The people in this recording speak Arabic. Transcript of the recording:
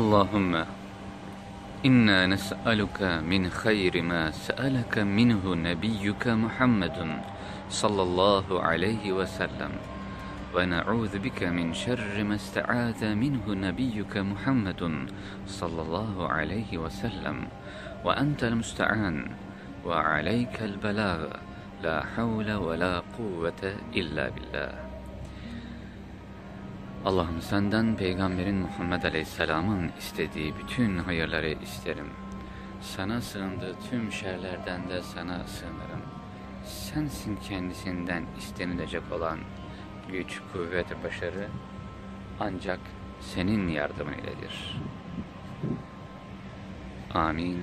اللهم إنا نسألك من خير ما سألك منه نبيك محمد صلى الله عليه وسلم. ونعوذ بك من شر ما استعاذ منه نبيك محمد صلى الله عليه وسلم. وأنت المستعان وعليك البلاغ لا حول ولا قوة إلا بالله. Allah'ım senden peygamberin Muhammed Aleyhisselam'ın istediği bütün hayırları isterim. Sana sığındığı tüm şerlerden de sana sığınırım. Sensin kendisinden istenilecek olan güç, kuvvet, başarı ancak senin yardımın iledir. Amin.